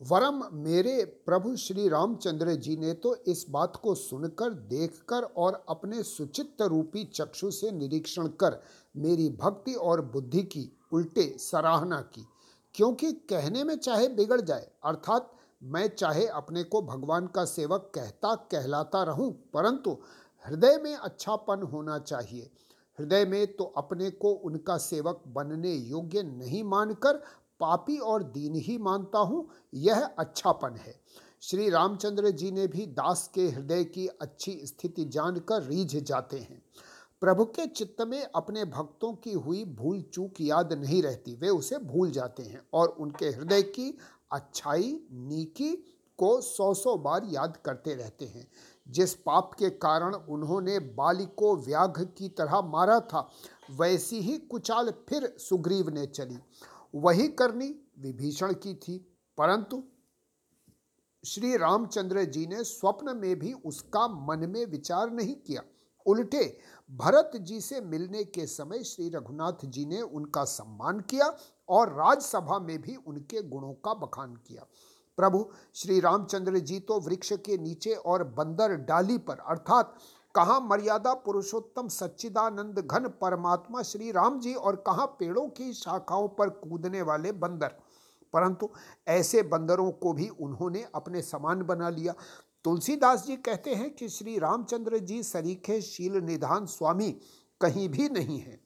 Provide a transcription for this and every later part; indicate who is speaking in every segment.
Speaker 1: वरम मेरे प्रभु श्री रामचंद्र जी ने तो इस बात को सुनकर, देखकर और अपने सुचित्त रूपी चक्षु से निरीक्षण कर मेरी भक्ति और बुद्धि की उल्टे सराहना की। क्योंकि कहने में चाहे बिगड़ जाए, अर्थात मैं चाहे अपने को भगवान का सेवक कहता कहलाता रहूँ, परंतु हृदय में अच्छापन होना चाहिए। हृदय में तो अपने को उनका सेवक बनने योग्य नहीं मानकर पापी और दीन ही मानता हूँ, यह अच्छापन है। श्री रामचंद्र जी ने भी दास के हृदय की अच्छी स्थिति जानकर रीझ जाते हैं। प्रभु के चित्त में अपने भक्तों की हुई भूल चूक याद नहीं रहती, वे उसे भूल जाते हैं और उनके हृदय की अच्छाई नीकी को सौ सौ बार याद करते रहते हैं। जिस पाप के कारण उन्होंने बाली को व्याघ की तरह मारा था, वैसी ही कुचाल फिर सुग्रीव ने चली। वही करनी विभीषण की थी। परंतु श्री रामचंद्र जी ने स्वप्न में भी उसका मन में विचार नहीं किया। उल्टे भरत जी से मिलने के समय श्री रघुनाथ जी ने उनका सम्मान किया और राजसभा में भी उनके गुणों का बखान किया। प्रभु, श्री रामचंद्र जी तो वृक्ष के नीचे और बंदर डाली पर, अर्थात कहाँ मर्यादा पुरुषोत्तम सच्चिदानंद घन परमात्मा श्री राम जी और कहाँ पेड़ों की शाखाओं पर कूदने वाले बंदर? परंतु ऐसे बंदरों को भी उन्होंने अपने समान बना लिया। तुलसीदास जी कहते हैं कि श्री रामचंद्र जी सरीखे शील निधान स्वामी कहीं भी नहीं है।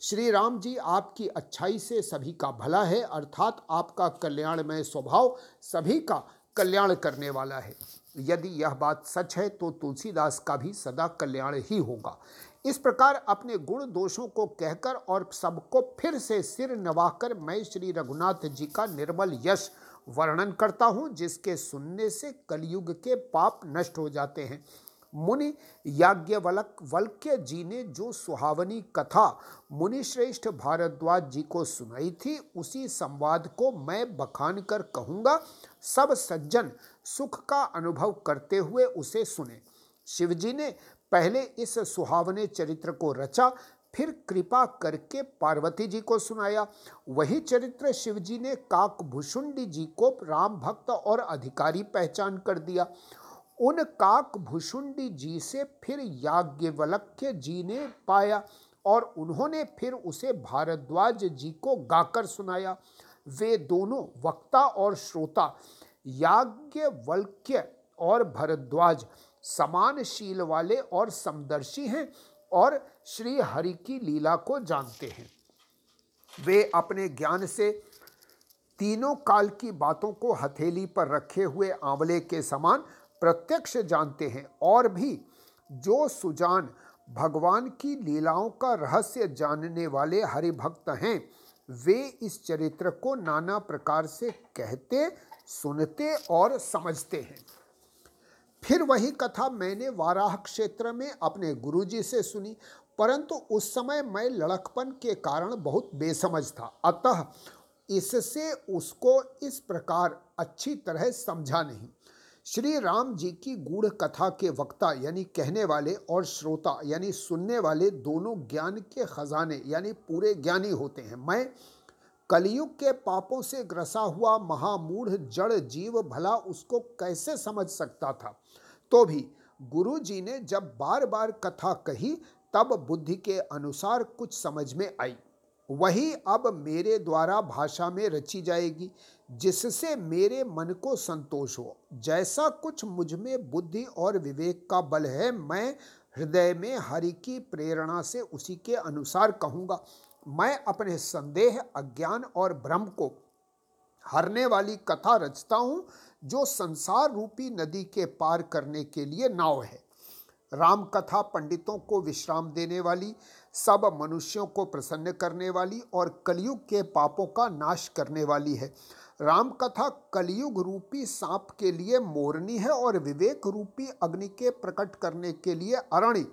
Speaker 1: श्री राम जी आपकी अच्छाई से सभी का भला है, अर्थात आपका कल्याणमय स्वभाव सभी का कल्याण करने वाला है। यदि यह बात सच है तो तुलसीदास का भी सदा कल्याण ही होगा। इस प्रकार अपने गुण दोषों को कहकर और सबको फिर से सिर नवाकर मैं श्री रघुनाथ जी का निर्मल यश वर्णन करता हूँ, जिसके सुनने से कलयुग के पाप नष्ट हो जाते हैं। मुनि याज्ञवलक, वल्क्य जी ने जो सुहावनी कथा मुनि श्रेष्ठ भारद्वाज जी को सुनाई थी, उसी संवाद को मैं बखान कर कहूँगा। सब सज्जन सुख का अनुभव करते हुए उसे सुने। शिवजी ने पहले इस सुहावने चरित्र को रचा, फिर कृपा करके पार्वती जी को सुनाया। वही चरित्र शिवजी ने काक भुषुंडी जी को राम भक्त और अधिकारी पहचान कर दिया। उन काक भुषुंडी जी से फिर याज्ञवलक्य जी ने पाया और उन्होंने फिर उसे भारद्वाज जी को गाकर सुनाया। वे दोनों वक्ता और श्रोता याज्ञवल्क्य और भरद्वाज समान शील वाले और समदर्शी हैं और श्री हरि की लीला को जानते हैं। वे अपने ज्ञान से तीनों काल की बातों को हथेली पर रखे हुए आंवले के समान प्रत्यक्ष जानते हैं और भी जो सुजान भगवान की लीलाओं का रहस्य जानने वाले हरि भक्त हैं, वे इस चरित्र को नाना प्रकार से कहते सुनते और समझते हैं। फिर वही कथा मैंने वाराह क्षेत्र में अपने गुरुजी से सुनी, परंतु उस समय मैं लड़कपन के कारण बहुत बेसमझ था। अतः इससे उसको इस प्रकार अच्छी तरह समझा नहीं। श्री राम जी की गूढ़ कथा के वक्ता यानी कहने वाले और श्रोता यानी सुनने वाले दोनों ज्ञान के खजाने यानी पूरे ज्ञानी होते हैं। मैं कलयुग के पापों से ग्रसा हुआ महामूढ़ जड़ जीव भला उसको कैसे समझ सकता था? तो भी गुरु जी ने जब बार बार कथा कही, तब बुद्धि के अनुसार कुछ समझ में आई। वही अब मेरे द्वारा भाषा में रची जाएगी, जिससे मेरे मन को संतोष हो। जैसा कुछ मुझमें बुद्धि और विवेक का बल है, मैं हृदय में हरि की प्रेरणा से उसी के अनुसार कहूँगा। मैं अपने संदेह, अज्ञान और भ्रम को हरने वाली कथा रचता हूँ, जो संसार रूपी नदी के पार करने के लिए नाव है। राम कथा पंडितों को विश्राम देने वाली, सब मनुष्यों को प्रसन्न करने वाली और कलयुग के पापों का नाश करने वाली है। राम कथा कलयुग रूपी सांप के लिए मोरनी है और विवेक रूपी अग्नि के प्रकट करने के लिए अरणी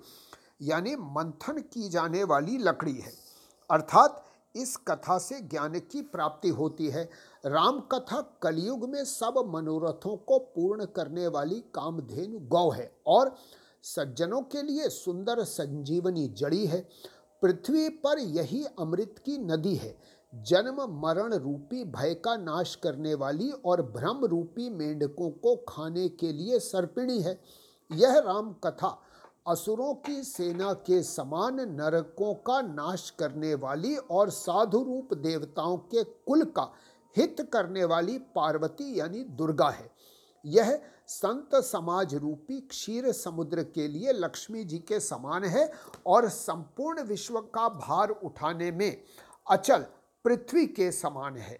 Speaker 1: यानी मंथन की जाने वाली लकड़ी है। अर्थात इस कथा से ज्ञान की प्राप्ति होती है। राम कथा कलयुग में सब मनोरथों को पूर्ण करने वाली कामधेनु गौ है और सज्जनों के लिए सुंदर संजीवनी जड़ी है। पृथ्वी पर यही अमृत की नदी है। जन्म मरण रूपी भय का नाश करने वाली और भ्रम रूपी मेंढकों को खाने के लिए सर्पिणी है। यह राम कथा असुरों की सेना के समान नरकों का नाश करने वाली और साधु रूप देवताओं के कुल का हित करने वाली पार्वती यानी दुर्गा है। यह संत समाज रूपी क्षीर समुद्र के लिए लक्ष्मी जी के समान है और संपूर्ण विश्व का भार उठाने में अचल पृथ्वी के समान है।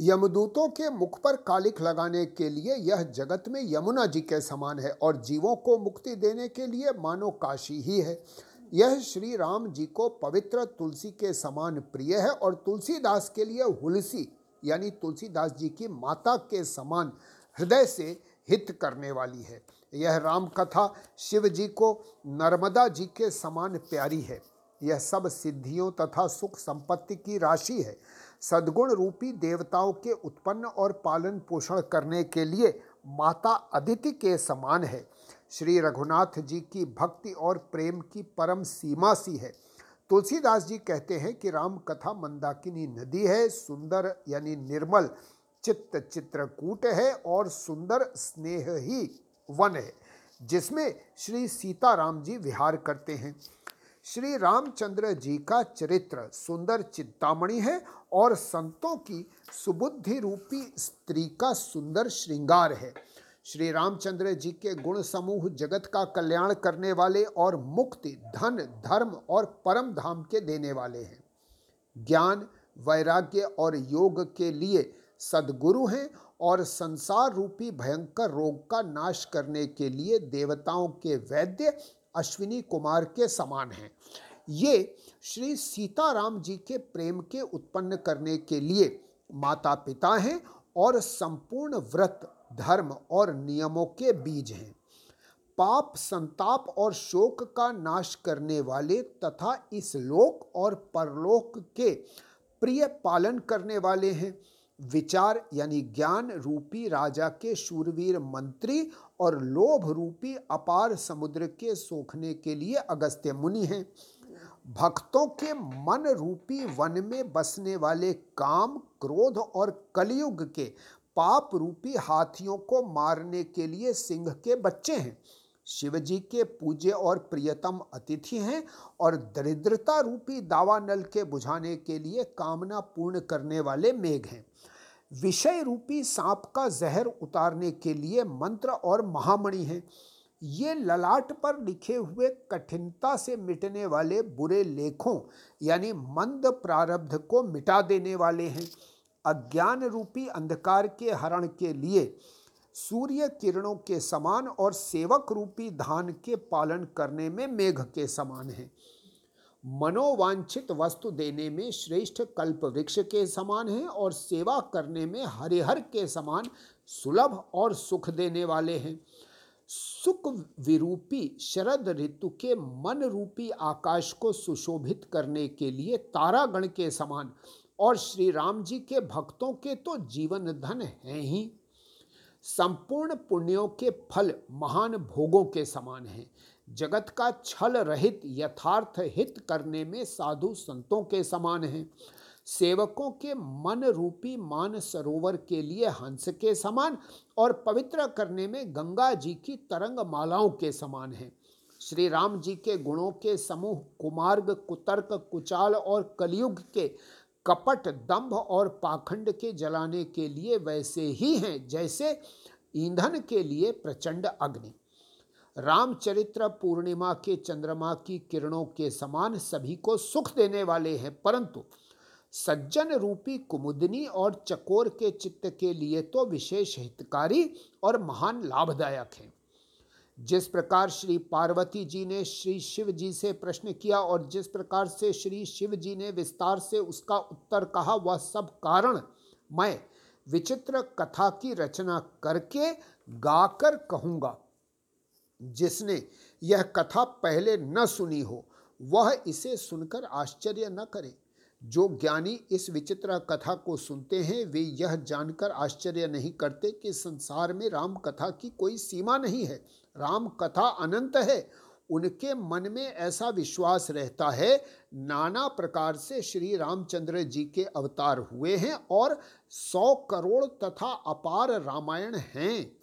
Speaker 1: यमदूतों के मुख पर कालिक लगाने के लिए यह जगत में यमुना जी के समान है और जीवों को मुक्ति देने के लिए मानो काशी ही है। यह श्री राम जी को पवित्र तुलसी के समान प्रिय है और तुलसीदास के लिए हुलसी, यानी तुलसीदास जी की माता के समान हृदय से हित करने वाली है। यह राम कथा शिव जी को नर्मदा जी के समान प्यारी है। यह सब सिद्धियों तथा सुख संपत्ति की राशि है। सद्गुण रूपी देवताओं के उत्पन्न और पालन पोषण करने के लिए माता अदिति के समान है। श्री रघुनाथ जी की भक्ति और प्रेम की परम सीमा सी है। तुलसीदास जी कहते हैं कि राम कथा मंदाकिनी नदी है, सुंदर यानी निर्मल, चित्त चित्रकूट है और सुंदर स्नेह ही वन है, जिसमें श्री सीताराम जी विहार करते हैं। श्री रामचंद्र जी का चरित्र सुंदर चिंतामणि है और संतों की सुबुद्धि रूपी स्त्री का सुंदर श्रृंगार है। श्री रामचंद्र जी के गुण समूह जगत का कल्याण करने वाले और मुक्ति, धन, धर्म और परम धाम के देने वाले हैं। ज्ञान, वैराग्य और योग के लिए सदगुरु हैं और संसार रूपी भयंकर रोग का नाश करने के लिए देवताओं के वैद्य अश्विनी कुमार के समान हैं। ये श्री सीताराम जी के प्रेम के उत्पन्न करने के लिए माता पिता हैं और संपूर्ण व्रत, धर्म और नियमों के बीज हैं। पाप, संताप और शोक का नाश करने वाले तथा इस लोक और परलोक के प्रिय पालन करने वाले हैं। विचार यानी ज्ञान रूपी राजा के शूरवीर मंत्री और लोभ रूपी अपार समुद्र के सोखने के लिए अगस्त्य मुनि हैं। भक्तों के मन रूपी वन में बसने वाले काम, क्रोध और कलयुग के पाप रूपी हाथियों को मारने के लिए सिंह के बच्चे हैं। शिव जी के पूज्य और प्रियतम अतिथि हैं और दरिद्रता रूपी दावा नल के बुझाने के लिए कामना पूर्ण करने वाले मेघ हैं। विषय रूपी सांप का जहर उतारने के लिए मंत्र और महामणि हैं। ये ललाट पर लिखे हुए कठिनता से मिटने वाले बुरे लेखों, यानी मंद प्रारब्ध को मिटा देने वाले हैं। अज्ञान रूपी अंधकार के हरण के लिए सूर्य किरणों के समान और सेवक रूपी धान के पालन करने में मेघ के समान है। मनोवांछित वस्तु देने में श्रेष्ठ कल्प वृक्ष के समान है और सेवा करने में हरिहर के समान सुलभ और सुख देने वाले हैं। सुख विरूपी शरद ऋतु के मन रूपी आकाश को सुशोभित करने के लिए तारागण के समान और श्री राम जी के भक्तों के तो जीवन धन है ही। संपूर्ण पुण्यों के फल महान भोगों के समान हैं। जगत का छल रहित यथार्थ हित करने में साधु संतों के समान हैं। सेवकों के मन रूपी मान सरोवर के लिए हंस के समान और पवित्र करने में गंगा जी की तरंग मालाओं के समान हैं। श्री राम जी के गुणों के समूह कुमार्ग, कुतर्क, कुचाल और कलयुग के कपट, दंभ और पाखंड के जलाने के लिए वैसे ही हैं, जैसे ईंधन के लिए प्रचंड अग्नि। रामचरित्र पूर्णिमा के चंद्रमा की किरणों के समान सभी को सुख देने वाले हैं, परंतु सज्जन रूपी कुमुदनी और चकोर के चित्त के लिए तो विशेष हितकारी और महान लाभदायक हैं। जिस प्रकार श्री पार्वती जी ने श्री शिव जी से प्रश्न किया और जिस प्रकार से श्री शिव जी ने विस्तार से उसका उत्तर कहा, वह सब कारण मैं विचित्र कथा की रचना करके गाकर कहूँगा। जिसने यह कथा पहले न सुनी हो, वह इसे सुनकर आश्चर्य न करे। जो ज्ञानी इस विचित्र कथा को सुनते हैं, वे यह जानकर आश्चर्य नहीं करते कि संसार में राम कथा की कोई सीमा नहीं है। राम कथा अनंत है, उनके मन में ऐसा विश्वास रहता है, नाना प्रकार से श्री रामचंद्र जी के अवतार हुए हैं और सौ करोड़ तथा अपार रामायण हैं।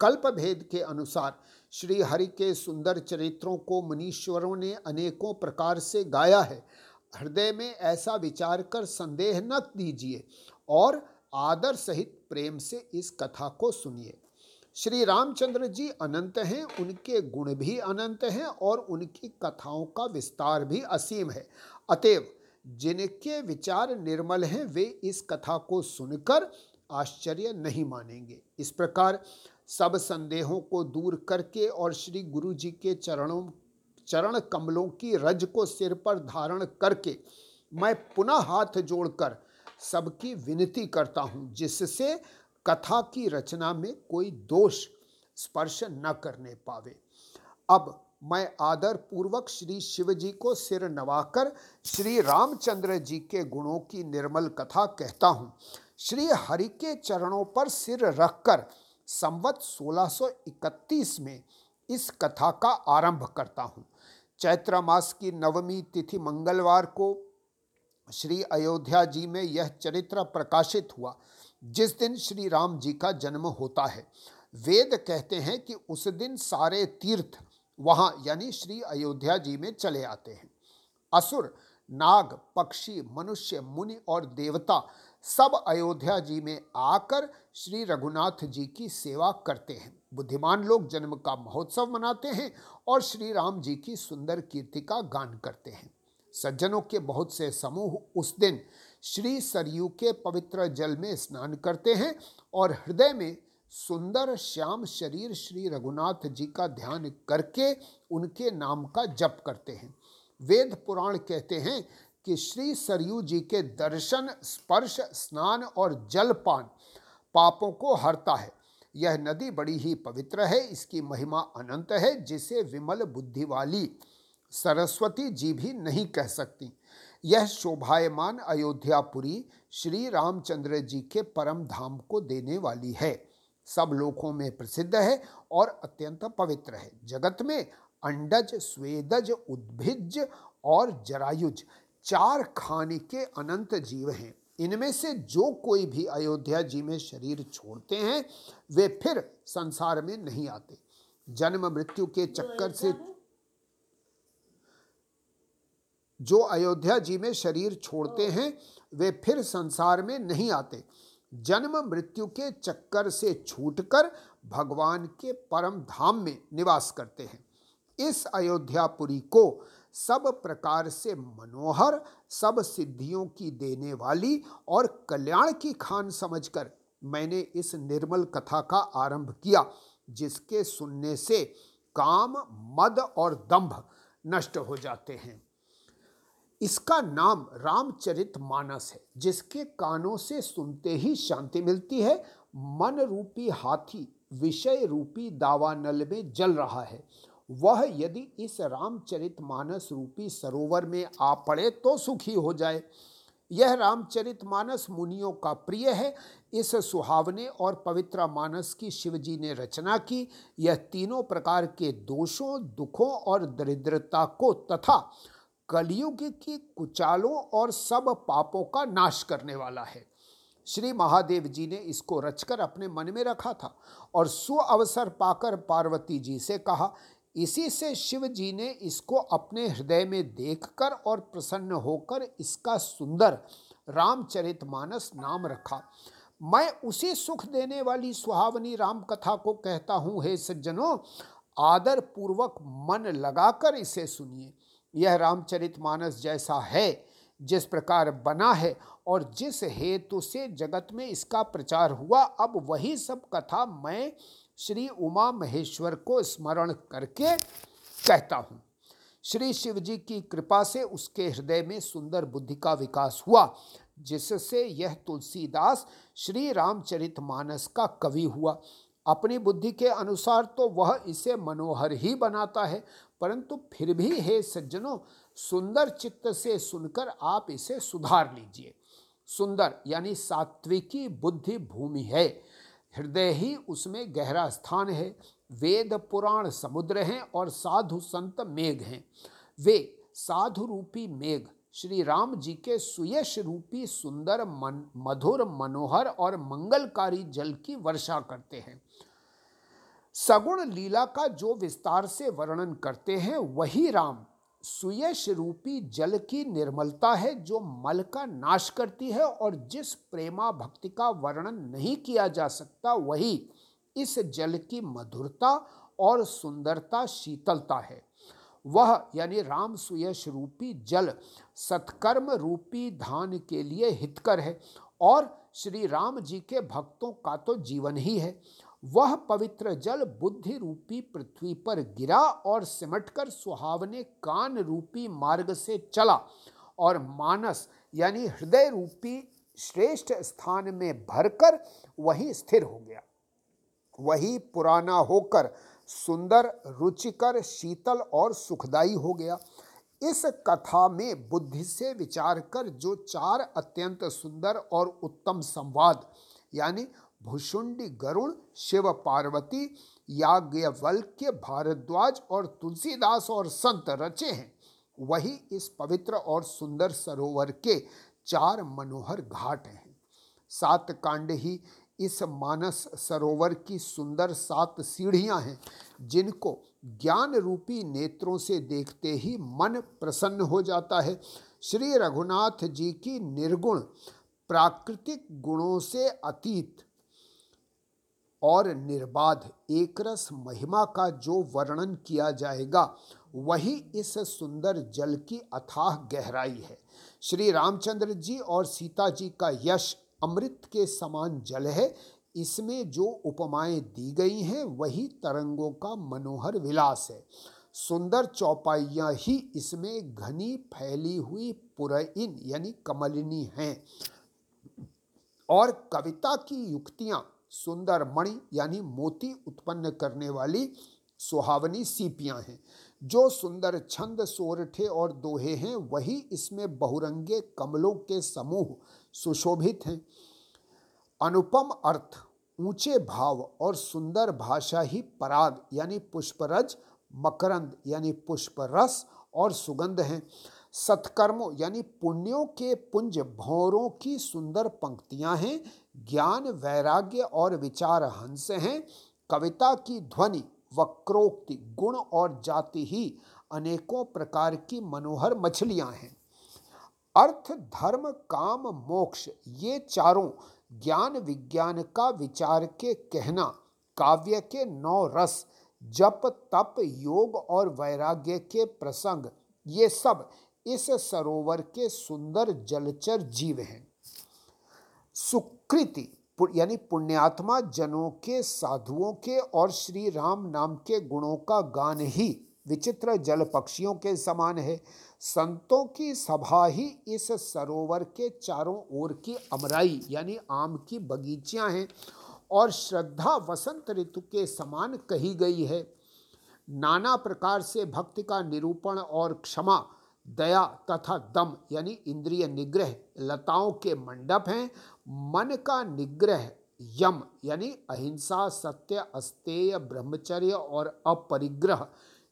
Speaker 1: कल्प भेद के अनुसार श्री हरि के सुंदर चरित्रों को मुनीश्वरों ने अनेकों प्रकार से गाया है। हृदय में ऐसा विचार कर संदेह न दीजिए और आदर सहित प्रेम से इस कथा को सुनिए। श्री रामचंद्र जी अनंत हैं, उनके गुण भी अनंत हैं और उनकी कथाओं का विस्तार भी असीम है। अतएव जिनके विचार निर्मल हैं, वे इस कथा को सुनकर आश्चर्य नहीं मानेंगे। इस प्रकार सब संदेहों को दूर करके और श्री गुरु जी के चरणों, चरण कमलों की रज को सिर पर धारण करके मैं पुनः हाथ जोड़कर सबकी विनती करता हूँ, जिससे कथा की रचना में कोई दोष स्पर्श न करने पावे। अब मैं आदर पूर्वक श्री शिव जी को सिर नवाकर श्री रामचंद्र जी के गुणों की निर्मल कथा कहता हूँ। श्री हरि के चरणों पर सिर रखकर संवत 1631 में इस कथा का आरंभ करता हूँ। चैत्र मास की नवमी तिथि मंगलवार को श्री अयोध्या जी में यह चरित्र प्रकाशित हुआ, जिस दिन श्री राम जी का जन्म होता है। वेद कहते हैं कि उस दिन सारे तीर्थ वहाँ यानी श्री अयोध्या जी में चले आते हैं। असुर, नाग, पक्षी, मनुष्य, मुनि और देवता सब अयोध्या जी में आकर श्री रघुनाथ जी की सेवा करते हैं। बुद्धिमान लोग जन्म का महोत्सव मनाते हैं और श्री राम जी की सुंदर कीर्ति का गान करते हैं। सज्जनों के बहुत से समूह उस दिन श्री सरयू के पवित्र जल में स्नान करते हैं और हृदय में सुंदर श्याम शरीर श्री रघुनाथ जी का ध्यान करके उनके नाम का जप करते हैं। वेद पुराण कहते हैं कि श्री सरयू जी के दर्शन, स्पर्श, स्नान और जलपान पापों को हरता है। यह नदी बड़ी ही पवित्र है, इसकी महिमा अनंत है, जिसे विमल बुद्धि वाली सरस्वती जी भी नहीं कह सकती। यह शोभायमान अयोध्यापुरी श्री रामचंद्र जी के परम धाम को देने वाली है। सब लोकों में प्रसिद्ध है और अत्यंत पवित्र है। जगत में अंडज, स्वेदज, उद्भिज और जरायुज चार खाने के अनंत जीव हैं। इनमें से जो कोई भी अयोध्या जी में शरीर छोड़ते हैं वे फिर संसार में नहीं आते। जन्म मृत्यु के चक्कर से जो अयोध्या जी में शरीर छोड़ते हैं वे फिर संसार में नहीं आते। जन्म मृत्यु के चक्कर से छूटकर भगवान के परम धाम में निवास करते हैं। इस अयोध्यापुरी को सब प्रकार से मनोहर, सब सिद्धियों की देने वाली और कल्याण की खान समझकर मैंने इस निर्मल कथा का आरंभ किया, जिसके सुनने से काम, मद और दंभ नष्ट हो जाते हैं। इसका नाम रामचरित मानस है, जिसके कानों से सुनते ही शांति मिलती है, मन रूपी हाथी, विषय रूपी दावानल में जल रहा है। वह यदि इस रामचरित मानस रूपी सरोवर में आ पड़े तो सुखी हो जाए। यह रामचरित मानस मुनियों का प्रिय है। इस सुहावने और पवित्र मानस की शिवजी ने रचना की। यह तीनों प्रकार के दोषों, दुखों और दरिद्रता को तथा कलयुग की कुचालों और सब पापों का नाश करने वाला है। श्री महादेव जी ने इसको रचकर अपने मन में रखा था और सु अवसर पाकर पार्वती जी से कहा इसी से शिव जी ने इसको अपने हृदय में देखकर और प्रसन्न होकर इसका सुंदर रामचरितमानस नाम रखा। मैं उसी सुख देने वाली सुहावनी राम कथा को कहता हूँ, हे सज्जनों आदर पूर्वक मन लगाकर इसे सुनिए। यह रामचरितमानस जैसा है, जिस प्रकार बना है और जिस हेतु से जगत में इसका प्रचार हुआ, अब वही सब कथा मैं श्री उमा महेश्वर को स्मरण करके कहता हूँ। श्री शिव जी की कृपा से उसके हृदय में सुंदर बुद्धि का विकास हुआ, जिससे यह तुलसीदास श्री रामचरित मानस का कवि हुआ। अपनी बुद्धि के अनुसार तो वह इसे मनोहर ही बनाता है, परंतु फिर भी हे सज्जनों, सुंदर चित्त से सुनकर आप इसे सुधार लीजिए। सुंदर यानी सात्विकी बुद्धि भूमि है। हृदय ही उसमें गहरा स्थान है। वेद, पुराण, समुद्र हैं और साधु संत मेघ हैं। वे साधु रूपी मेघ, श्री राम जी के सुयश रूपी सुंदर मन, मधुर मनोहर और मंगलकारी जल की वर्षा करते हैं। सगुण लीला का जो विस्तार से वर्णन करते हैं, वही राम सुयश रूपी जल की निर्मलता है जो मल का नाश करती है और जिस प्रेमा भक्ति का वर्णन नहीं किया जा सकता, वही इस जल की मधुरता और सुंदरता, शीतलता है। वह, यानी राम सुयश रूपी जल, सत्कर्म रूपी धान के लिए हितकर है और श्री राम जी के भक्तों का तो जीवन ही है। वह पवित्र जल बुद्धि रूपी पृथ्वी पर गिरा और सिमटकर सुहावने कान रूपी मार्ग से चला और मानस, यानी हृदय रूपी श्रेष्ठ स्थान में भरकर वही स्थिर हो गया। वही पुराना होकर सुंदर, रुचिकर, शीतल और सुखदाई हो गया। इस कथा में बुद्धि से विचार कर जो चार अत्यंत सुंदर और उत्तम संवाद, यानी भुषुंडी गरुण, शिव पार्वती, याज्ञवल्क्य भारद्वाज और तुलसीदास और संत रचे हैं। वही इस पवित्र और सुंदर सरोवर के चार मनोहर घाट हैं। सात कांड ही इस मानस सरोवर की सुंदर सात सीढ़ियाँ हैं, जिनको ज्ञान रूपी नेत्रों से देखते ही मन प्रसन्न हो जाता है। श्री रघुनाथ जी की निर्गुण, प्राकृतिक गुणों से अतीत और निर्बाध एकरस महिमा का जो वर्णन किया जाएगा, वही इस सुंदर जल की अथाह गहराई है। श्री रामचंद्र जी और सीता जी का यश अमृत के समान जल है। इसमें जो उपमाएँ दी गई हैं, वही तरंगों का मनोहर विलास है। सुंदर चौपाइयाँ ही इसमें घनी फैली हुई पुरइन यानी कमलिनी हैं। और कविता की युक्तियाँ सुंदर मणि यानी मोती उत्पन्न करने वाली सुहावनी सीपियाँ हैं। जो सुंदर छंद, सोरठे और दोहे हैं, वही इसमें बहुरंगे कमलों के समूह सुशोभित हैं। अनुपम अर्थ, ऊँचे भाव और सुंदर भाषा ही पराग यानी पुष्परज, मकरंद यानी पुष्प रस और सुगंध हैं। सत्कर्मों यानी पुण्यों के पुंज भौरों की सुंदर पंक्तियाँ हैं, ज्ञान, वैराग्य और विचार हंस हैं। कविता की ध्वनि, वक्रोक्ति, गुण और जाति ही अनेकों प्रकार की मनोहर मछलियाँ हैं। अर्थ, धर्म, काम, मोक्ष, ये चारों ज्ञान, विज्ञान का विचार के कहना, काव्य के नौ रस, जप, तप, योग और वैराग्य के प्रसंग, ये सब इस सरोवर के सुंदर जलचर जीव हैं। सुकृति यानी पुण्यात्मा जनों के, साधुओं के और श्री राम नाम के गुणों का गान ही विचित्र जल पक्षियों के समान है। संतों की सभा ही इस सरोवर के चारों ओर की अमराई, यानी आम की बगीचियाँ हैं और श्रद्धा वसंत ऋतु के समान कही गई है। नाना प्रकार से भक्ति का निरूपण और क्षमा दया तथा दम, यानी इंद्रिय निग्रह, लताओं के मंडप हैं, मन का निग्रह, यम, यानी अहिंसा, सत्य, अस्तेय, ब्रह्मचर्य और अपरिग्रह,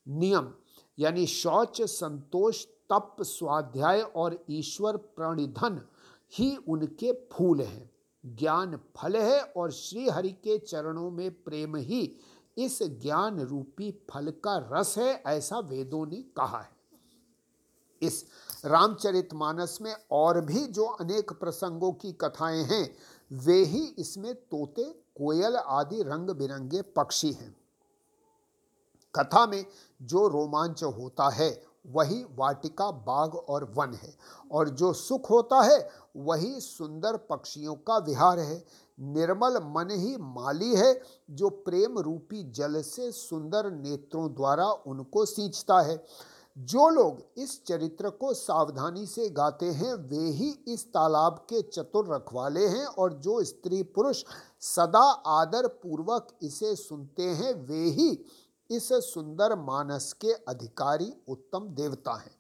Speaker 1: नियम, यानी शौच, संतोष, तप, स्वाध्याय और ईश्वर प्रणिधन ही उनके फूल हैं। ज्ञान फल है और श्री हरि के चरणों में प्रेम ही इस ज्ञान रूपी फल का रस है, ऐसा वेदों ने कहा है। इस रामचरितमानस में और भी जो अनेक प्रसंगों की कथाएँ हैं, वे ही इसमें तोते, कोयल आदि रंग बिरंगे पक्षी हैं। कथा में जो रोमांच होता है, वही वाटिका बाग और वन है। और जो सुख होता है, वही सुंदर पक्षियों का विहार है। निर्मल मन ही माली है, जो प्रेम रूपी जल से सुंदर नेत्रों द्वारा उनको सींचता है। जो लोग इस चरित्र को सावधानी से गाते हैं, वे ही इस तालाब के चतुर रखवाले हैं और जो स्त्री पुरुष सदा आदर पूर्वक इसे सुनते हैं, वे ही इस सुंदर मानस के अधिकारी उत्तम देवता हैं।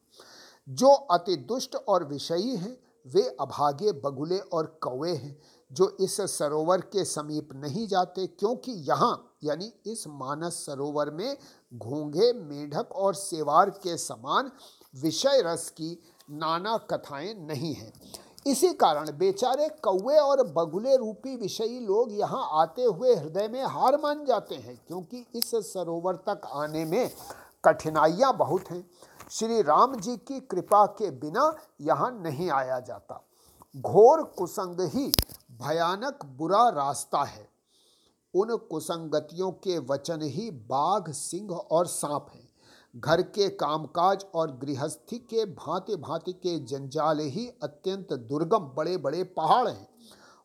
Speaker 1: जो अति दुष्ट और विषयी हैं, वे अभागे, बगुले और कौवे हैं। जो इस सरोवर के समीप नहीं जाते, क्योंकि यहाँ, यानी इस मानस सरोवर में घोंघे, मेढक और सेवार के समान विषय रस की नाना कथाएँ नहीं हैं। इसी कारण बेचारे कौवे और बगुले रूपी विषयी लोग यहाँ आते हुए हृदय में हार मान जाते हैं, क्योंकि इस सरोवर तक आने में कठिनाइयाँ बहुत हैं। श्री राम जी की कृपा के बिना यहाँ नहीं आया जाता। घोर कुसंग ही भयानक बुरा रास्ता है। उन कुसंगतियों के वचन ही बाघ, सिंह और सांप हैं। घर के कामकाज और गृहस्थी के भांति भांति के जंजाल ही अत्यंत दुर्गम बड़े बड़े पहाड़ हैं।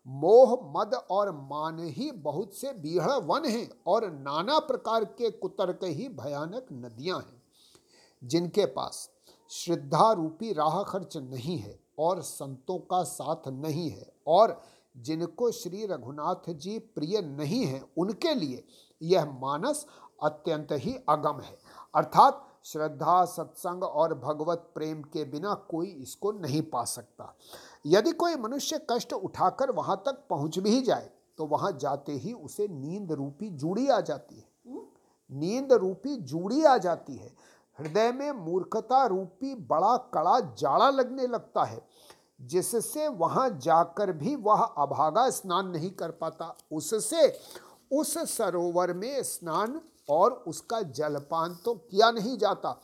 Speaker 1: मोह, मद और मान ही बहुत से बीहड़ वन हैं और नाना प्रकार के कुतर्क ही भयानक नदियाँ हैं। जिनके पास श्रद्धा रूपी राह खर्च नहीं है और संतों का साथ नहीं है और जिनको श्री रघुनाथ जी प्रिय नहीं है, उनके लिए यह मानस अत्यंत ही अगम है। अर्थात श्रद्धा, सत्संग और भगवत प्रेम के बिना कोई इसको नहीं पा सकता। यदि कोई मनुष्य कष्ट उठाकर वहाँ तक पहुँच भी जाए तो वहाँ जाते ही उसे नींद रूपी जूड़ी आ जाती है। नींद रूपी जूड़ी आ जाती है। हृदय में मूर्खता रूपी बड़ा कड़ा जाड़ा लगने लगता है। जिससे वहाँ जाकर भी वह अभागा स्नान नहीं कर पाता। उससे उस सरोवर में स्नान और उसका जलपान तो किया नहीं जाता।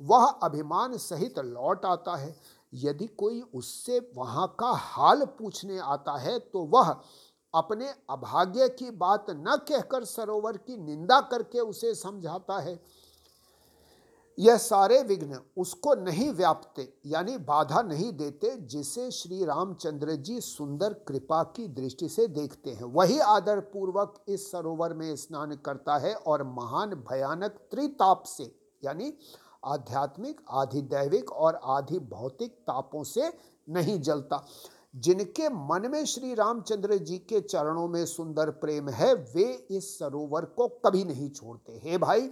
Speaker 1: वह अभिमान सहित लौट आता है। यदि कोई उससे वहाँ का हाल पूछने आता है तो वह अपने अभाग्य की बात न कहकर सरोवर की निंदा करके उसे समझाता है। यह सारे विघ्न उसको नहीं व्यापते, यानी बाधा नहीं देते, जिसे श्री रामचंद्र जी सुंदर कृपा की दृष्टि से देखते हैं। वही आदर पूर्वक इस सरोवर में स्नान करता है और महान भयानक त्रिताप से, यानी आध्यात्मिक आधि दैविक और आधि भौतिक तापों से नहीं जलता। जिनके मन में श्री रामचंद्र जी के चरणों में सुंदर प्रेम है, वे इस सरोवर को कभी नहीं छोड़ते। हे भाई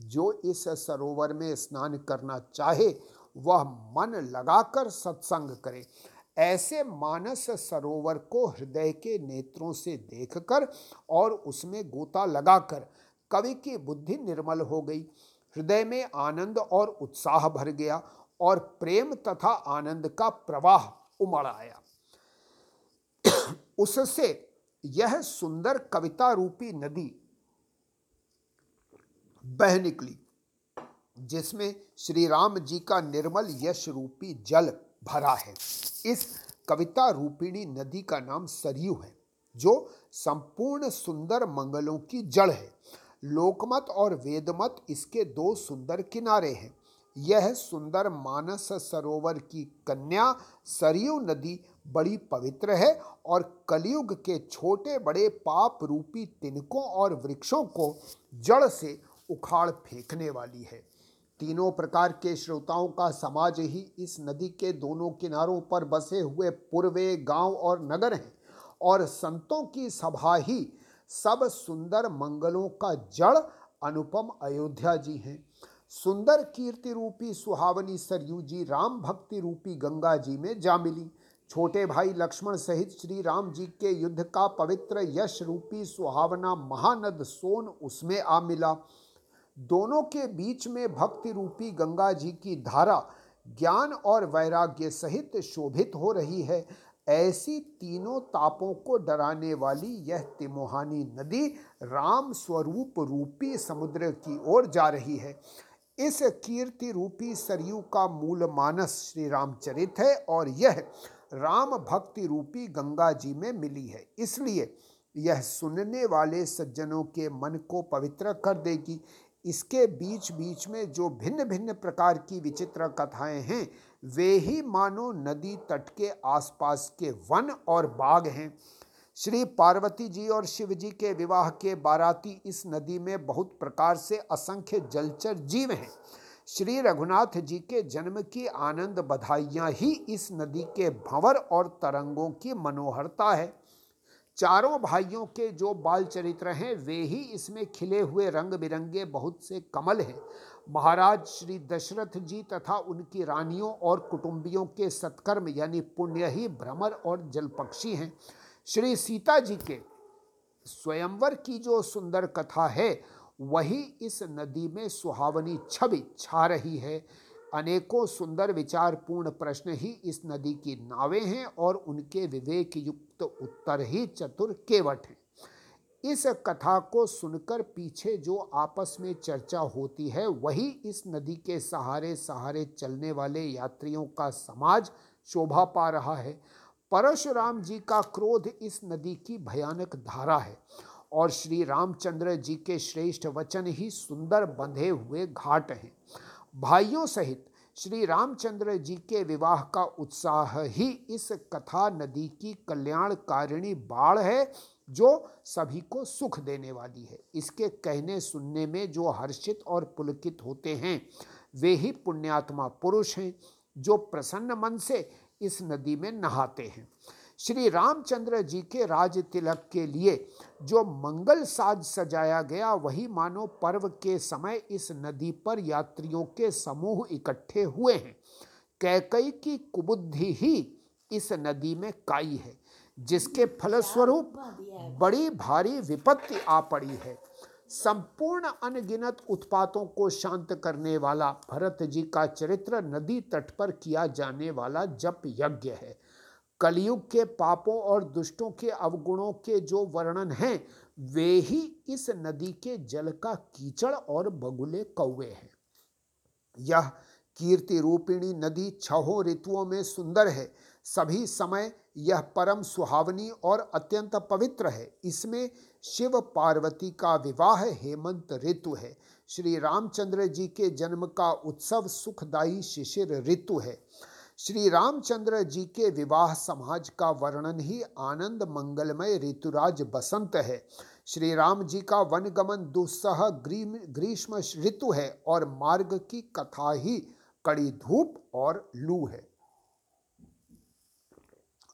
Speaker 1: जो इस सरोवर में स्नान करना चाहे, वह मन लगाकर सत्संग करे। ऐसे मानस सरोवर को हृदय के नेत्रों से देखकर और उसमें गोता लगाकर कवि की बुद्धि निर्मल हो गई। हृदय में आनंद और उत्साह भर गया और प्रेम तथा आनंद का प्रवाह उमड़ आया। उससे यह सुंदर कविता रूपी नदी बह निकली, जिसमें श्री राम जी का निर्मल यश रूपी जल भरा है। इस कविता रूपिणी नदी का नाम सरयू है, जो संपूर्ण सुंदर मंगलों की जड़ है। लोकमत और वेदमत इसके दो सुंदर किनारे हैं। यह सुंदर मानस सरोवर की कन्या सरयू नदी बड़ी पवित्र है और कलयुग के छोटे बड़े पाप रूपी तिनकों और वृक्षों को जड़ से उखाड़ फेंकने वाली है। तीनों प्रकार के श्रोताओं का समाज ही इस नदी के दोनों किनारों पर बसे हुए पूर्वे गाँव और नगर हैं और संतों की सभा ही सब सुंदर मंगलों का जड़ अनुपम अयोध्या जी हैं। सुंदर कीर्ति रूपी सुहावनी सरयू जी राम भक्ति रूपी गंगा जी में जा मिली। छोटे भाई लक्ष्मण सहित श्री राम जी के युद्ध का पवित्र यश रूपी सुहावना महानद सोन उसमें आ मिला। दोनों के बीच में भक्ति रूपी गंगा जी की धारा ज्ञान और वैराग्य सहित शोभित हो रही है, ऐसी तीनों तापों को डराने वाली यह तिमोहानी नदी राम स्वरूप रूपी समुद्र की ओर जा रही है। इस कीर्ति रूपी सरयू का मूल मानस श्री रामचरित है और यह राम भक्ति रूपी गंगा जी में मिली है। इसलिए यह सुनने वाले सज्जनों के मन को पवित्र कर देगी। इसके बीच बीच में जो भिन्न भिन्न प्रकार की विचित्र कथाएँ हैं, वे ही मानो नदी तट के आसपास के वन और बाग हैं। श्री पार्वती जी और शिव जी के विवाह के बाराती इस नदी में बहुत प्रकार से असंख्य जलचर जीव हैं। श्री रघुनाथ जी के जन्म की आनंद बधाइयाँ ही इस नदी के भंवर और तरंगों की मनोहरता है। चारों भाइयों के जो बाल चरित्र हैं, वे ही इसमें खिले हुए रंग बिरंगे बहुत से कमल हैं। महाराज श्री दशरथ जी तथा उनकी रानियों और कुटुंबियों के सत्कर्म, यानी पुण्य ही भ्रमर और जलपक्षी हैं। श्री सीता जी के स्वयंवर की जो सुंदर कथा है, वही इस नदी में सुहावनी छवि छा रही है। अनेकों सुंदर विचारपूर्ण प्रश्न ही इस नदी की नावें हैं और उनके विवेक युक्त उत्तर ही चतुर केवट हैं। इस कथा को सुनकर पीछे जो आपस में चर्चा होती है, वही इस नदी के सहारे सहारे चलने वाले यात्रियों का समाज शोभा पा रहा है। परशुराम जी का क्रोध इस नदी की भयानक धारा है और श्री रामचंद्र जी के श्रेष्ठ वचन ही सुंदर बंधे हुए घाट हैं। भाइयों सहित श्री रामचंद्र जी के विवाह का उत्साह ही इस कथा नदी की कल्याणकारिणी बाढ़ है, जो सभी को सुख देने वाली है। इसके कहने सुनने में जो हर्षित और पुलकित होते हैं, वे ही पुण्यात्मा पुरुष हैं, जो प्रसन्न मन से इस नदी में नहाते हैं। श्री रामचंद्र जी के राज तिलक के लिए जो मंगल साज सजाया गया वही मानो पर्व के समय इस नदी पर यात्रियों के समूह इकट्ठे हुए हैं। कैकई की कुबुद्धि ही इस नदी में काई है जिसके फलस्वरूप बड़ी भारी विपत्ति आ पड़ी है। संपूर्ण अनगिनत उत्पातों को शांत करने वाला भरत जी का चरित्र नदी तट पर किया जाने वाला जप यज्ञ है। कलयुग के पापों और दुष्टों के अवगुणों के जो वर्णन हैं, वे ही इस नदी के जल का कीचड़ और बगुले कौवे हैं। यह कीर्ति रूपिणी नदी छहों ऋतुओं में सुंदर है। सभी समय यह परम सुहावनी और अत्यंत पवित्र है। इसमें शिव पार्वती का विवाह हेमंत ऋतु है। श्री रामचंद्र जी के जन्म का उत्सव सुखदायी शिशिर ऋतु है। श्री रामचंद्र जी के विवाह समाज का वर्णन ही आनंद मंगलमय ऋतुराज बसंत है। श्री राम जी का वनगमन दुस्सह ग्रीष्म ऋतु है और मार्ग की कथा ही कड़ी धूप और लू है।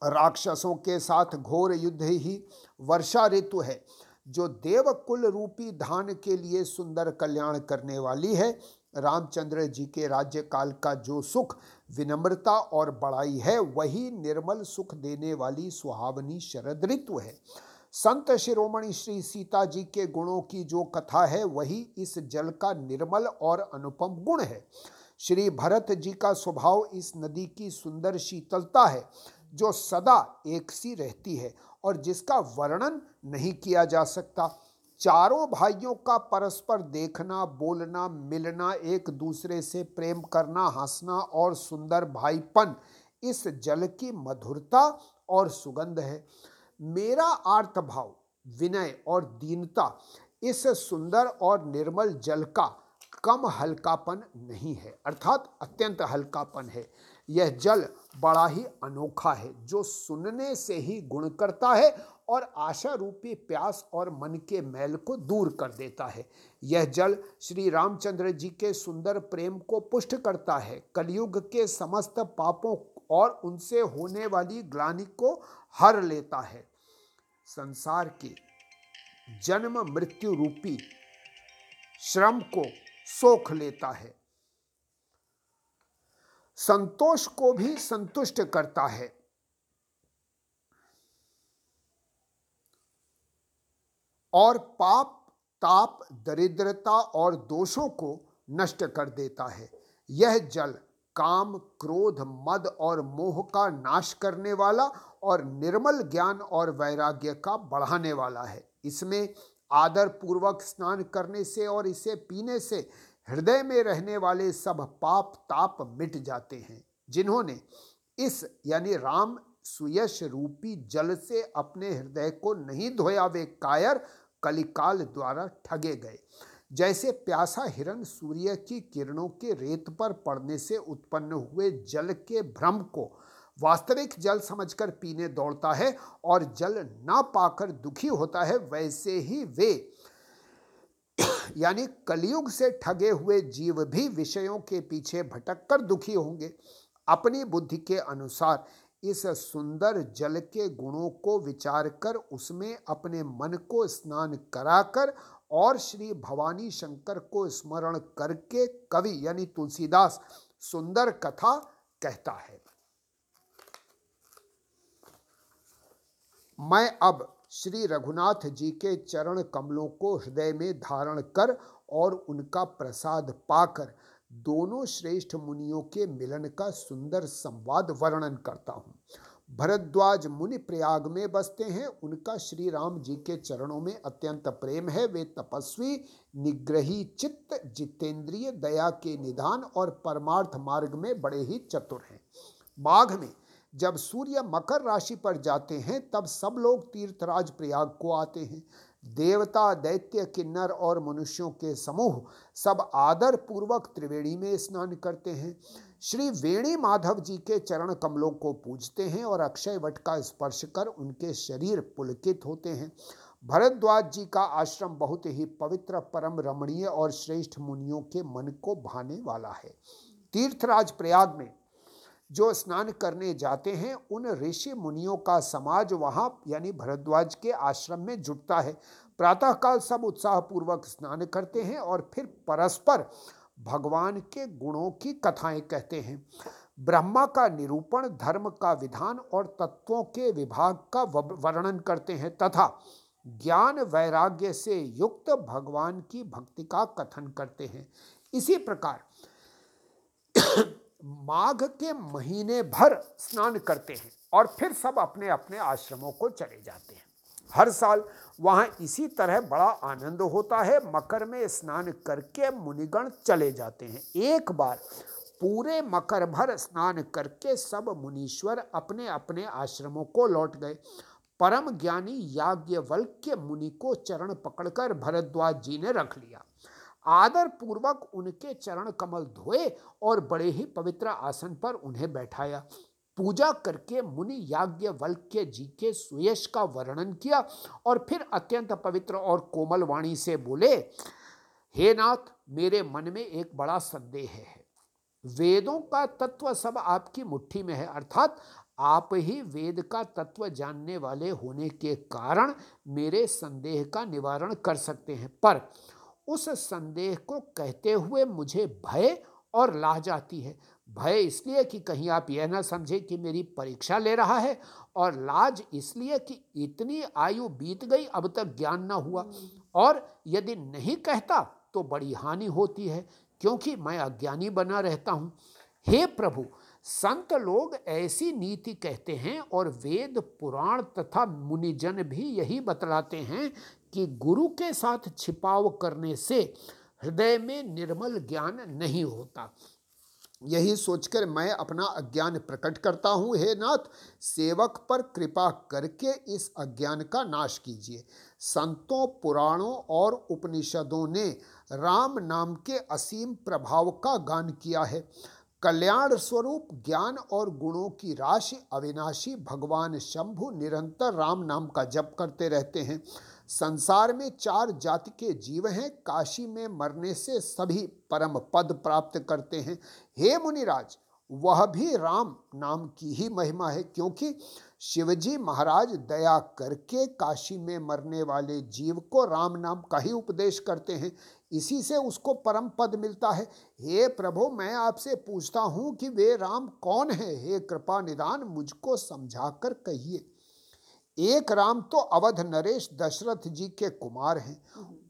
Speaker 1: राक्षसों के साथ घोर युद्ध ही वर्षा ऋतु है, जो देवकुल रूपी धान के लिए सुंदर कल्याण करने वाली है। रामचंद्र जी के राज्य काल का जो सुख, विनम्रता और बड़ाई है, वही निर्मल सुख देने वाली सुहावनी शरद ऋतु है। संत शिरोमणि श्री सीता जी के गुणों की जो कथा है, वही इस जल का निर्मल और अनुपम गुण है। श्री भरत जी का स्वभाव इस नदी की सुंदर शीतलता है, जो सदा एक सी रहती है और जिसका वर्णन नहीं किया जा सकता। चारों भाइयों का परस्पर देखना, बोलना, मिलना, एक दूसरे से प्रेम करना, हंसना और सुंदर भाईपन, इस जल की मधुरता और सुगंध है। मेरा आर्थ भाव, विनय और दीनता, इस सुंदर और निर्मल जल का कम हल्कापन नहीं है, अर्थात अत्यंत हल्कापन है। यह जल बड़ा ही अनोखा है, जो सुनने से ही गुण करता है और आशा रूपी प्यास और मन के मैल को दूर कर देता है। यह जल श्री रामचंद्र जी के सुंदर प्रेम को पुष्ट करता है। कलयुग के समस्त पापों और उनसे होने वाली ग्लानि को हर लेता है। संसार के जन्म मृत्यु रूपी श्रम को सोख लेता है। संतोष को भी संतुष्ट करता है। और पाप, ताप, दरिद्रता और दोषों को नष्ट कर देता है। यह जल काम, क्रोध, मद और मोह का नाश करने वाला और निर्मल ज्ञान और वैराग्य का बढ़ाने वाला है। इसमें आदर पूर्वक स्नान करने से और इसे पीने से हृदय में रहने वाले सब पाप, ताप मिट जाते हैं। जिन्होंने इस यानी राम सुयश रूपी जल से अपने हृदय को नहीं धोया, वे कायर कलिकाल द्वारा ठगे गए। जैसे प्यासा हिरण सूर्य की किरणों के रेत पर पड़ने से उत्पन्न हुए जल के भ्रम को वास्तविक जल समझकर पीने दौड़ता है और जल ना पाकर दुखी होता है, वैसे ही वे यानी कलयुग से ठगे हुए जीव भी विषयों के पीछे भटक कर दुखी होंगे। अपनी बुद्धि के अनुसार इस सुंदर जल के गुणों को विचार कर उसमें अपने मन को स्नान कराकर और श्री भवानी शंकर को स्मरण करके कवि यानी तुलसीदास सुंदर कथा कहता है। मैं अब श्री रघुनाथ जी के चरण कमलों को हृदय में धारण कर और उनका प्रसाद पाकर दोनों श्रेष्ठ मुनियों के मिलन का सुंदर संवाद वर्णन करता हूँ। भरद्वाज मुनि प्रयाग में बसते हैं। उनका श्री राम जी के चरणों में अत्यंत प्रेम है। वे तपस्वी, निग्रही, चित्त, जितेंद्रिय, दया के निधान और परमार्थ मार्ग में बड़े ही चतुर हैं। माघ में जब सूर्य मकर राशि पर जाते हैं, तब सब लोग तीर्थराज प्रयाग को आते हैं। देवता, दैत्य, किन्नर और मनुष्यों के समूह सब आदर पूर्वक त्रिवेणी में स्नान करते हैं। श्री वेणी माधव जी के चरण कमलों को पूजते हैं और अक्षय वट का स्पर्श कर उनके शरीर पुलकित होते हैं। भरद्वाज जी का आश्रम बहुत ही पवित्र, परम रमणीय और श्रेष्ठ मुनियों के मन को भाने वाला है। तीर्थराज प्रयाग में जो स्नान करने जाते हैं, उन ऋषि मुनियों का समाज वहाँ, यानी भरद्वाज के आश्रम में जुटता है। प्रातःकाल सब उत्साह पूर्वक स्नान करते हैं और फिर परस्पर भगवान के गुणों की कथाएँ कहते हैं। ब्रह्मा का निरूपण, धर्म का विधान और तत्वों के विभाग का वर्णन करते हैं तथा ज्ञान वैराग्य से युक्त भगवान की भक्ति का कथन करते हैं। इसी प्रकार माघ के महीने भर स्नान करते हैं और फिर सब अपने अपने आश्रमों को चले जाते हैं। हर साल वहाँ इसी तरह बड़ा आनंद होता है। मकर में स्नान करके मुनिगण चले जाते हैं। एक बार पूरे मकर भर स्नान करके सब मुनीश्वर अपने अपने आश्रमों को लौट गए। परम ज्ञानी याज्ञवल्क्य मुनि को चरण पकड़कर भरद्वाज जी ने रख लिया। आदर पूर्वक उनके चरण कमल धोए और बड़े ही पवित्र आसन पर उन्हें बैठाया। पूजा करके मुनि याज्ञवल्क्य जी के सुयश का वर्णन किया और फिर अत्यंत पवित्र और कोमल वाणी से बोले, हे नाथ, मेरे मन में एक बड़ा संदेह है। वेदों का तत्व सब आपकी मुट्ठी में है, अर्थात आप ही वेद का तत्व जानने वाले होने के कारण मेरे संदेह का निवारण कर सकते हैं। पर उस संदेह को कहते हुए मुझे भय और लाह जाती है। भय इसलिए कि कहीं आप यह ना समझे कि मेरी परीक्षा ले रहा है और लाज इसलिए कि इतनी आयु बीत गई अब तक ज्ञान ना हुआ। और यदि नहीं कहता तो बड़ी हानि होती है क्योंकि मैं अज्ञानी बना रहता हूँ। हे प्रभु संत लोग ऐसी नीति कहते हैं और वेद पुराण तथा मुनिजन भी यही बतलाते हैं कि गुरु के साथ छिपाव करने से हृदय में निर्मल ज्ञान नहीं होता। यही सोचकर मैं अपना अज्ञान प्रकट करता हूँ। हे नाथ, सेवक पर कृपा करके इस अज्ञान का नाश कीजिए। संतों, पुराणों और उपनिषदों ने राम नाम के असीम प्रभाव का गान किया है। कल्याण स्वरूप ज्ञान और गुणों की राशि अविनाशी भगवान शंभु निरंतर राम नाम का जप करते रहते हैं। संसार में चार जाति के जीव हैं, काशी में मरने से सभी परम पद प्राप्त करते हैं। हे मुनिराज, वह भी राम नाम की ही महिमा है, क्योंकि शिवजी महाराज दया करके काशी में मरने वाले जीव को राम नाम का ही उपदेश करते हैं। इसी से उसको परम पद मिलता है। हे प्रभु, मैं आपसे पूछता हूँ कि वे राम कौन है? हे कृपा निदान मुझको समझाकर कहिए। एक राम तो अवध नरेश दशरथ जी के कुमार हैं।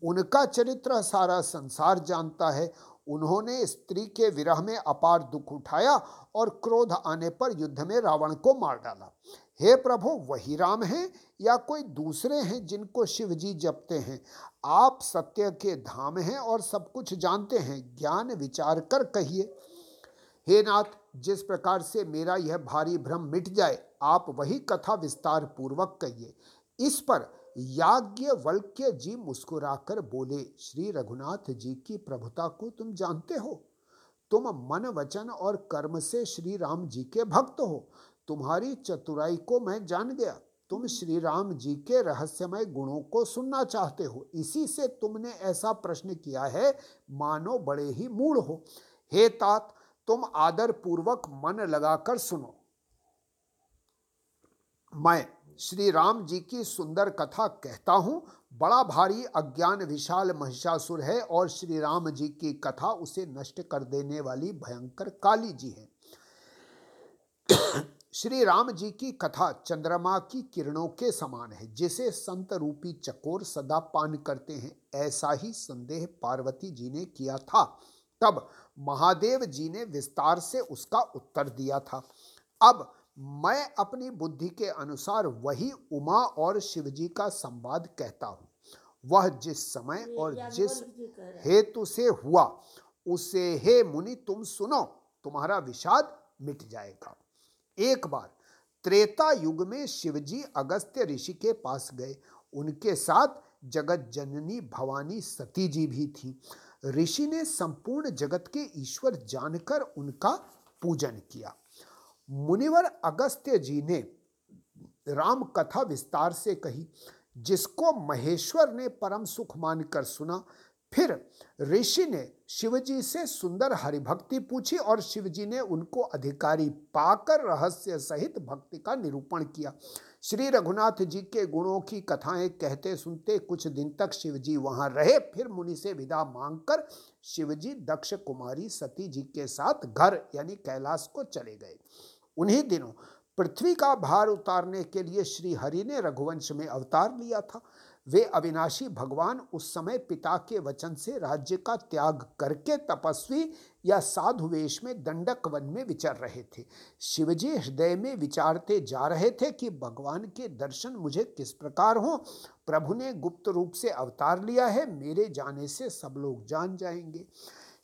Speaker 1: उनका चरित्र सारा संसार जानता है। उन्होंने स्त्री के विरह में अपार दुख उठाया और क्रोध आने पर युद्ध में रावण को मार डाला। हे प्रभु, वही राम हैं या कोई दूसरे हैं जिनको शिव जी जपते हैं? आप सत्य के धाम हैं और सब कुछ जानते हैं। ज्ञान विचार कर कहिए। हे नाथ, जिस प्रकार से मेरा यह भारी भ्रम मिट जाए आप वही कथा विस्तार पूर्वक कहिए। इस पर याज्ञवल्क्य जी मुस्कुराकर बोले, श्री रघुनाथ जी की प्रभुता को तुम जानते हो? तुम मन वचन और कर्म से श्री राम जी के भक्त हो। तुम्हारी चतुराई को मैं जान गया। तुम श्री राम जी के रहस्यमय गुणों को सुनना चाहते हो। इसी से तुमने ऐसा प्रश्न किया है, मानो बड़े ही मूड हो। हे तात, तुम आदर पूर्वक मन लगाकर सुनो। मैं श्री राम जी की सुंदर कथा कहता हूँ। बड़ा भारी अज्ञान विशाल महिषासुर है और श्री राम जी की कथा उसे नष्ट कर देने वाली भयंकर काली जी है। श्री राम जी की कथा चंद्रमा की किरणों के समान है, जिसे संत रूपी चकोर सदा पान करते हैं। ऐसा ही संदेह पार्वती जी ने किया था। तब महादेव जी ने विस्तार से उसका उत्तर दिया था। अब मैं अपनी बुद्धि के अनुसार वही उमा और शिवजी का संवाद कहता हूँ। वह जिस समय और जिस हेतु से हुआ उसे हे मुनि तुम सुनो तुम्हारा विषाद मिट जाएगा। एक बार त्रेता युग में शिवजी अगस्त्य ऋषि के पास गए। उनके साथ जगत जननी भवानी सती जी भी थी। ऋषि ने संपूर्ण जगत के ईश्वर जानकर उनका पूजन किया। मुनिवर अगस्त्य जी ने राम कथा विस्तार से कही, जिसको महेश्वर ने परम सुख मानकर सुना। फिर ऋषि ने शिवजी से सुंदर हरिभक्ति पूछी और शिवजी ने उनको अधिकारी पाकर रहस्य सहित भक्ति का निरूपण किया। श्री रघुनाथ जी के गुणों की कथाएँ कहते सुनते कुछ दिन तक शिवजी वहाँ रहे। फिर मुनि से विदा मांगकर शिवजी दक्ष कुमारी सती जी के साथ घर, यानी कैलाश को चले गए। उन्हीं दिनों पृथ्वी का भार उतारने के लिए श्री हरि ने रघुवंश में अवतार लिया था। वे अविनाशी भगवान उस समय पिता के वचन से राज्य का त्याग करके तपस्वी या साधु वेश में दंडक वन में विचर रहे थे। शिवजी हृदय में विचारते जा रहे थे कि भगवान के दर्शन मुझे किस प्रकार हो। प्रभु ने गुप्त रूप से अवतार लिया है, मेरे जाने से सब लोग जान जाएँगे।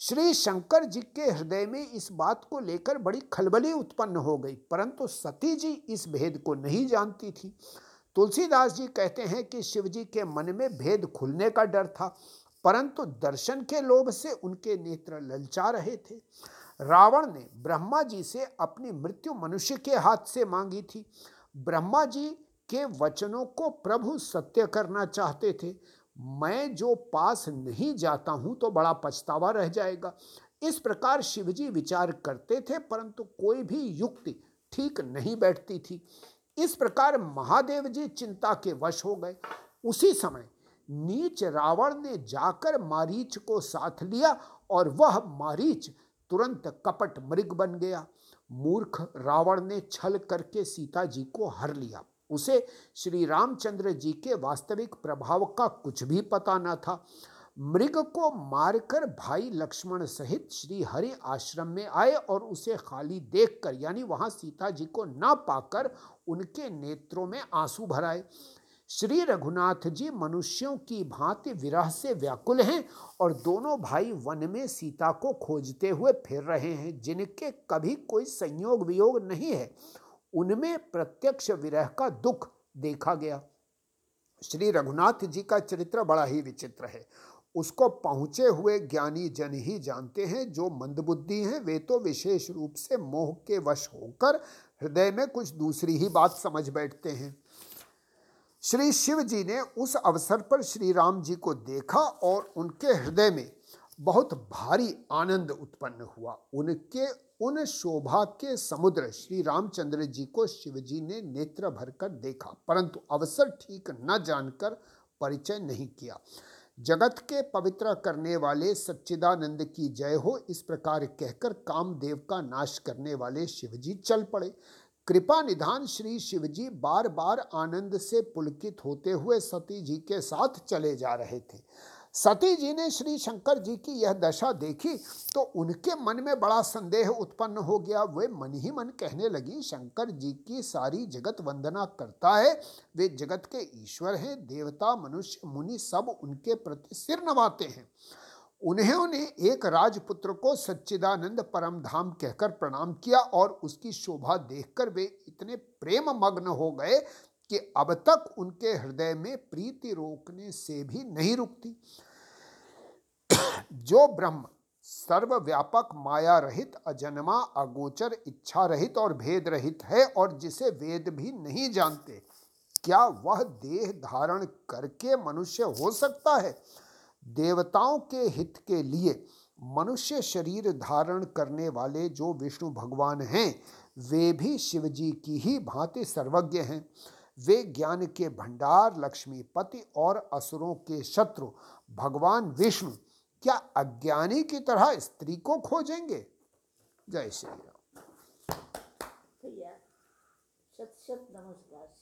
Speaker 1: श्री शंकर जी के हृदय में इस बात को लेकर बड़ी खलबली उत्पन्न हो गई, परंतु सती जी इस भेद को नहीं जानती थी। तुलसीदास जी कहते हैं कि शिव जी के मन में भेद खुलने का डर था, परंतु दर्शन के लोभ से उनके नेत्र ललचा रहे थे। रावण ने ब्रह्मा जी से अपनी मृत्यु मनुष्य के हाथ से मांगी थी। ब्रह्मा जी के वचनों को प्रभु सत्य करना चाहते थे मैं जो पास नहीं जाता हूँ तो बड़ा पछतावा रह जाएगा। इस प्रकार शिवजी विचार करते थे, परंतु कोई भी युक्ति ठीक नहीं बैठती थी। इस प्रकार महादेव जी चिंता के वश हो गए। उसी समय नीच रावण ने जाकर मारीच को साथ लिया और वह मारीच तुरंत कपट मृग बन गया। मूर्ख रावण ने छल करके सीता जी को हर लिया। उसे श्री रामचंद्र जी के वास्तविक प्रभाव का कुछ भी पता न था। मृग को मारकर भाई लक्ष्मण सहित श्री हरि आश्रम में आए और उसे खाली देखकर, यानी वहाँ सीता जी को ना पाकर, उनके नेत्रों में आँसू भराए। श्री रघुनाथ जी मनुष्यों की भांति विरह से व्याकुल हैं और दोनों भाई वन में सीता को खोजते हुए फिर रहे हैं, जिनके कभी कोई संयोग वियोग नहीं है। उनमें प्रत्यक्ष विरह का दुख देखा गया। श्री रघुनाथ जी का चरित्र बड़ा ही विचित्र है। उसको पहुँचे हुए ज्ञानी जन ही जानते हैं, जो मंदबुद्धि हैं, वे तो विशेष रूप से मोह के वश होकर हृदय में कुछ दूसरी ही बात समझ बैठते हैं। श्री शिव जी ने उस अवसर पर श्री राम जी को देखा और उनके हृदय में बहुत भारी आनंद उत्पन्न हुआ। उनके, उन शोभा के समुद्र श्री रामचंद्र जी को शिवजी ने नेत्र भरकर देखा, परंतु अवसर ठीक न जानकर परिचय नहीं किया। जगत के पवित्र करने वाले सच्चिदानंद की जय हो, इस प्रकार कहकर कामदेव का नाश करने वाले शिवजी चल पड़े। कृपा निधान श्री शिवजी बार बार आनंद से पुलकित होते हुए सती जी के साथ चले जा रहे थे। सती जी ने श्री शंकर जी की यह दशा देखी तो उनके मन में बड़ा संदेह उत्पन्न हो गया। वे मन ही मन कहने लगी, शंकर जी की सारी जगत वंदना करता है। वे जगत के ईश्वर हैं। देवता, मनुष्य, मुनि सब उनके प्रति सिर नवाते हैं। उन्होंने एक राजपुत्र को सच्चिदानंद परम धाम कहकर प्रणाम किया और उसकी शोभा देखकर वे इतने प्रेम मग्न हो गए कि अब तक उनके हृदय में प्रीति रोकने से भी नहीं रुकती। जो ब्रह्म सर्वव्यापक माया रहित, अजन्मा, अगोचर, इच्छा रहित और भेद रहित है और जिसे वेद भी नहीं जानते, क्या वह देह धारण करके मनुष्य हो सकता है? देवताओं के हित के लिए मनुष्य शरीर धारण करने वाले जो विष्णु भगवान हैं, वे भी शिवजी की ही भांति सर्वज्ञ हैं। वे ज्ञान के भंडार लक्ष्मीपति और असुरों के शत्रु, भगवान विष्णु, क्या अज्ञानी की तरह स्त्री को खोजेंगे? जय श्री राम।
Speaker 2: भैया सत सत नमस्कार